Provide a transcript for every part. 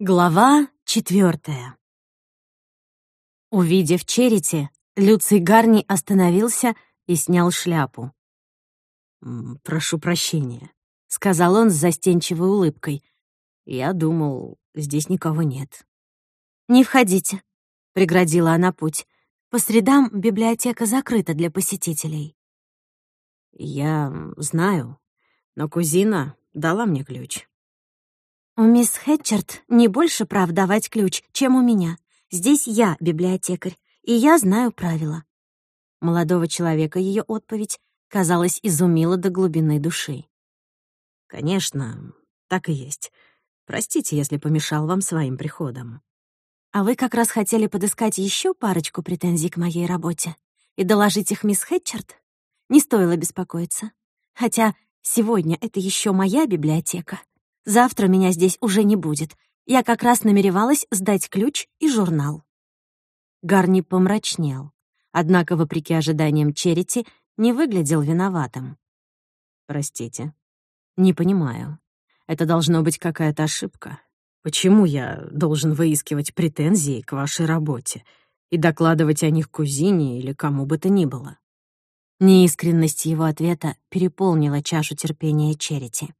Глава четвертая. Увидев Черити, Люций Гарни остановился и снял шляпу. «Прошу прощения», — сказал он с застенчивой улыбкой. «Я думал, здесь никого нет». «Не входите», — преградила она путь. «По средам библиотека закрыта для посетителей». «Я знаю, но кузина дала мне ключ». «У мисс Хэтчерт не больше прав давать ключ, чем у меня. Здесь я библиотекарь, и я знаю правила». Молодого человека ее отповедь, казалось, изумила до глубины души. «Конечно, так и есть. Простите, если помешал вам своим приходом». «А вы как раз хотели подыскать еще парочку претензий к моей работе и доложить их мисс Хэтчерт? Не стоило беспокоиться. Хотя сегодня это еще моя библиотека, Завтра меня здесь уже не будет. Я как раз намеревалась сдать ключ и журнал». Гарни помрачнел, однако, вопреки ожиданиям Черити, не выглядел виноватым. «Простите, не понимаю. Это должно быть какая-то ошибка. Почему я должен выискивать претензии к вашей работе и докладывать о них кузине или кому бы то ни было?» Неискренность его ответа переполнила чашу терпения Черити.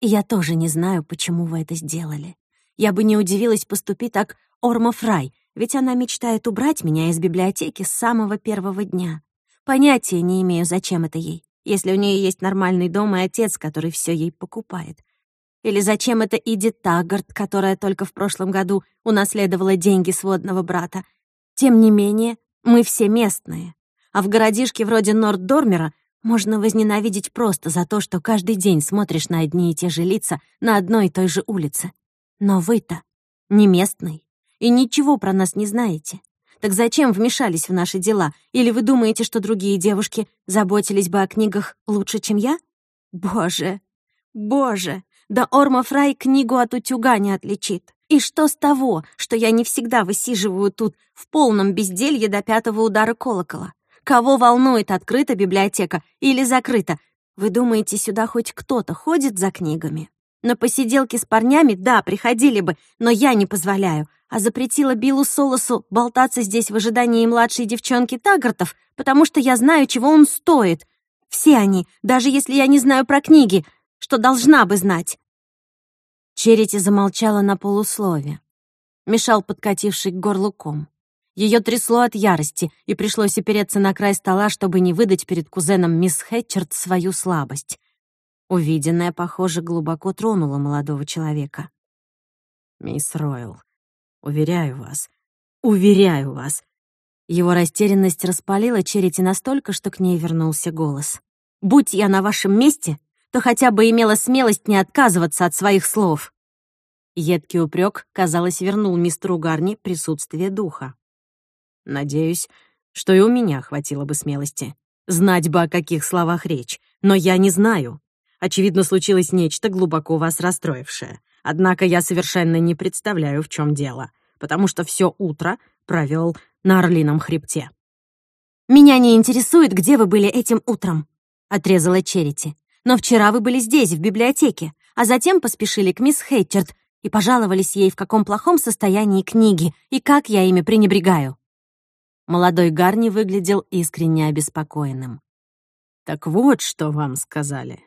Я тоже не знаю, почему вы это сделали. Я бы не удивилась, поступить так Орма Фрай, ведь она мечтает убрать меня из библиотеки с самого первого дня. Понятия не имею, зачем это ей, если у нее есть нормальный дом и отец, который все ей покупает. Или зачем это Иди Таггард, которая только в прошлом году унаследовала деньги сводного брата. Тем не менее, мы все местные. А в городишке вроде Норд-Дормера можно возненавидеть просто за то, что каждый день смотришь на одни и те же лица на одной и той же улице. Но вы-то не местный и ничего про нас не знаете. Так зачем вмешались в наши дела? Или вы думаете, что другие девушки заботились бы о книгах лучше, чем я? Боже, боже, да Орма Фрай книгу от утюга не отличит. И что с того, что я не всегда высиживаю тут в полном безделье до пятого удара колокола? Кого волнует, открыта библиотека или закрыта? Вы думаете, сюда хоть кто-то ходит за книгами? На посиделки с парнями, да, приходили бы, но я не позволяю. А запретила Биллу Солосу болтаться здесь в ожидании младшей девчонки Тагартов, потому что я знаю, чего он стоит. Все они, даже если я не знаю про книги, что должна бы знать. Черити замолчала на полуслове. Мешал подкативший к горлу ком. Ее трясло от ярости, и пришлось опереться на край стола, чтобы не выдать перед кузеном мисс Хэтчерт свою слабость. Увиденное, похоже, глубоко тронуло молодого человека. «Мисс Ройл, уверяю вас, уверяю вас». Его растерянность распалила Черити настолько, что к ней вернулся голос. «Будь я на вашем месте, то хотя бы имела смелость не отказываться от своих слов». Едкий упрек, казалось, вернул мистеру Гарни присутствие духа. Надеюсь, что и у меня хватило бы смелости. Знать бы, о каких словах речь. Но я не знаю. Очевидно, случилось нечто глубоко вас расстроившее. Однако я совершенно не представляю, в чем дело, потому что все утро провел на Орлином хребте. «Меня не интересует, где вы были этим утром», — отрезала Черити. «Но вчера вы были здесь, в библиотеке, а затем поспешили к мисс Хейтчерт и пожаловались ей, в каком плохом состоянии книги и как я ими пренебрегаю. Молодой Гарни выглядел искренне обеспокоенным. «Так вот, что вам сказали.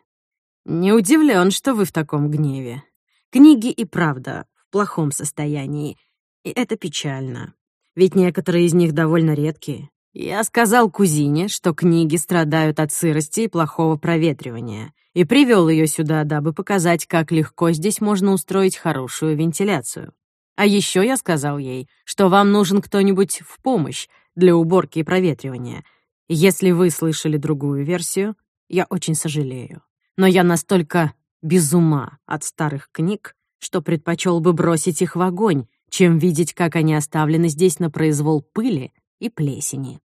Не удивлен, что вы в таком гневе. Книги и правда в плохом состоянии, и это печально. Ведь некоторые из них довольно редкие. Я сказал кузине, что книги страдают от сырости и плохого проветривания, и привел ее сюда, дабы показать, как легко здесь можно устроить хорошую вентиляцию. А еще я сказал ей, что вам нужен кто-нибудь в помощь, для уборки и проветривания. Если вы слышали другую версию, я очень сожалею. Но я настолько без ума от старых книг, что предпочел бы бросить их в огонь, чем видеть, как они оставлены здесь на произвол пыли и плесени.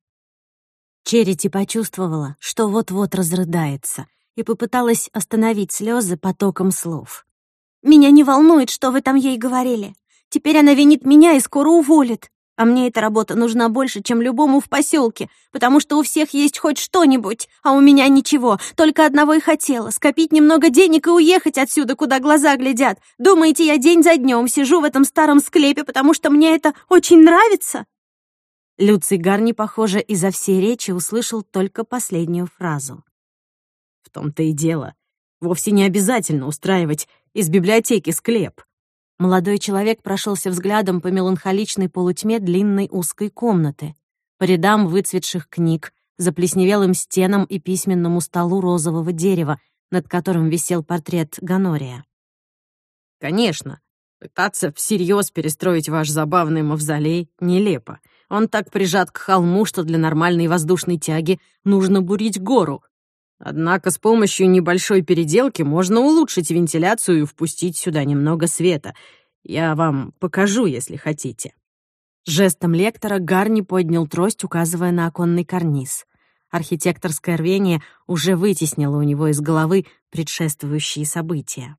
Черити почувствовала, что вот-вот разрыдается, и попыталась остановить слезы потоком слов. «Меня не волнует, что вы там ей говорили. Теперь она винит меня и скоро уволит. А мне эта работа нужна больше, чем любому в поселке, потому что у всех есть хоть что-нибудь, а у меня ничего. Только одного и хотела — скопить немного денег и уехать отсюда, куда глаза глядят. Думаете, я день за днем сижу в этом старом склепе, потому что мне это очень нравится?» Люций Гарни, похоже, изо всей речи услышал только последнюю фразу. «В том-то и дело. Вовсе не обязательно устраивать из библиотеки склеп. Молодой человек прошелся взглядом по меланхоличной полутьме длинной узкой комнаты, по рядам выцветших книг, заплесневелым стенам и письменному столу розового дерева, над которым висел портрет Ганория. «Конечно, пытаться всерьез перестроить ваш забавный мавзолей нелепо. Он так прижат к холму, что для нормальной воздушной тяги нужно бурить гору. Однако с помощью небольшой переделки можно улучшить вентиляцию и впустить сюда немного света. Я вам покажу, если хотите». Жестом лектора Гарни поднял трость, указывая на оконный карниз. Архитекторское рвение уже вытеснило у него из головы предшествующие события.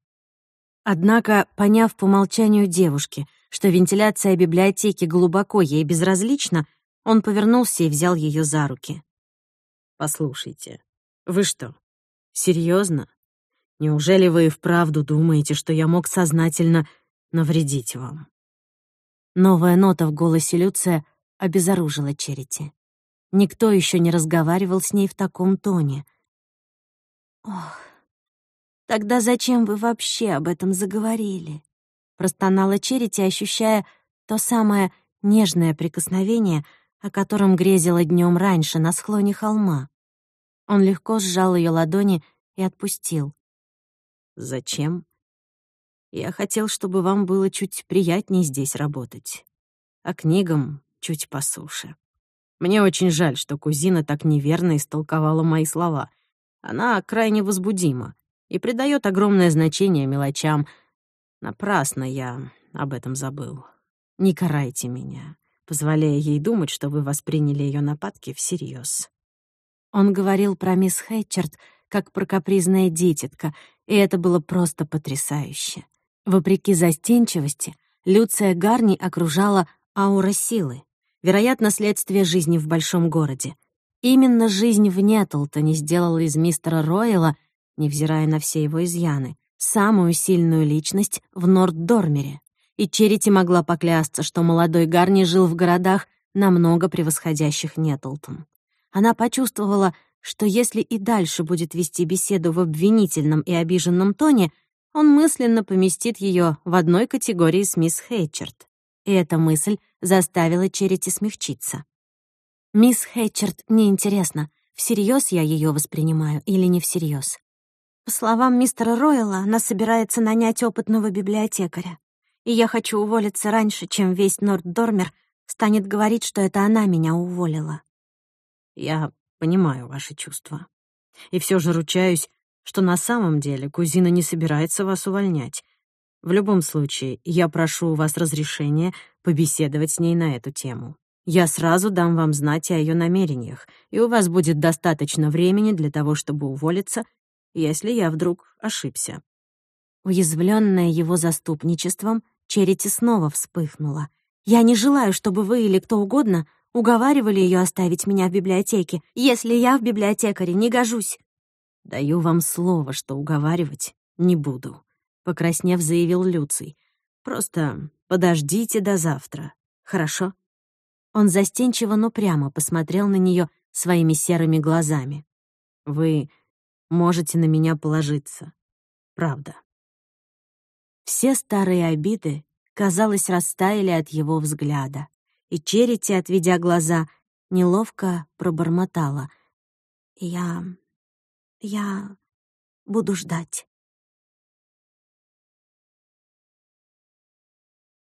Однако, поняв по молчанию девушки, что вентиляция библиотеки глубоко ей безразлична, он повернулся и взял ее за руки. «Послушайте, вы что, серьезно? Неужели вы и вправду думаете, что я мог сознательно навредить вам? Новая нота в голосе Люция обезоружила Черити. Никто еще не разговаривал с ней в таком тоне. «Ох, тогда зачем вы вообще об этом заговорили?» Простонала Черити, ощущая то самое нежное прикосновение, о котором грезила днем раньше на склоне холма. Он легко сжал ее ладони и отпустил. «Зачем? Я хотел, чтобы вам было чуть приятнее здесь работать, а книгам чуть по суше. Мне очень жаль, что кузина так неверно истолковала мои слова. Она крайне возбудима и придает огромное значение мелочам. Напрасно я об этом забыл. Не карайте меня, позволяя ей думать, что вы восприняли ее нападки всерьез. Он говорил про мисс Хэтчерт как про капризная дитятка, и это было просто потрясающе. Вопреки застенчивости, Люция Гарни окружала аура силы, вероятно, следствие жизни в большом городе. Именно жизнь в Нетлтоне сделала из мистера Ройла, невзирая на все его изъяны, самую сильную личность в Норд-Дормере. И Черити могла поклясться, что молодой Гарни жил в городах, намного превосходящих Нетлтон. Она почувствовала, что если и дальше будет вести беседу в обвинительном и обиженном тоне, он мысленно поместит ее в одной категории с мисс Хейчерт. И эта мысль заставила Черити смягчиться. «Мисс Хейчерт неинтересно, всерьез я ее воспринимаю или не всерьез. По словам мистера Ройла, она собирается нанять опытного библиотекаря. И я хочу уволиться раньше, чем весь Норд-Дормер станет говорить, что это она меня уволила. Я понимаю ваши чувства. И все же ручаюсь, что на самом деле кузина не собирается вас увольнять. В любом случае, я прошу у вас разрешения побеседовать с ней на эту тему. Я сразу дам вам знать о ее намерениях, и у вас будет достаточно времени для того, чтобы уволиться, если я вдруг ошибся». Уязвленная его заступничеством, Черити снова вспыхнула. «Я не желаю, чтобы вы или кто угодно Уговаривали ее оставить меня в библиотеке, если я в библиотекаре не гожусь. «Даю вам слово, что уговаривать не буду», — покраснев, заявил Люций. «Просто подождите до завтра, хорошо?» Он застенчиво, но прямо посмотрел на нее своими серыми глазами. «Вы можете на меня положиться. Правда». Все старые обиды, казалось, растаяли от его взгляда и Черити, отведя глаза, неловко пробормотала. «Я... я буду ждать».